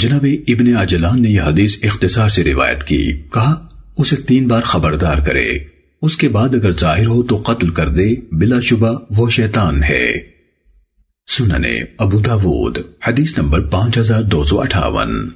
جناب ابن عجلان نے یہ حدیث اختصار سے روایت کی، کہا، اسے تین بار خبردار کرے۔ اس کے بعد اگر ظاہر ہو تو قتل کر دے، بلا شبہ وہ شیطان ہے۔ سننے ابو داود، حدیث نمبر پانچ ہزار دو سو اٹھاون۔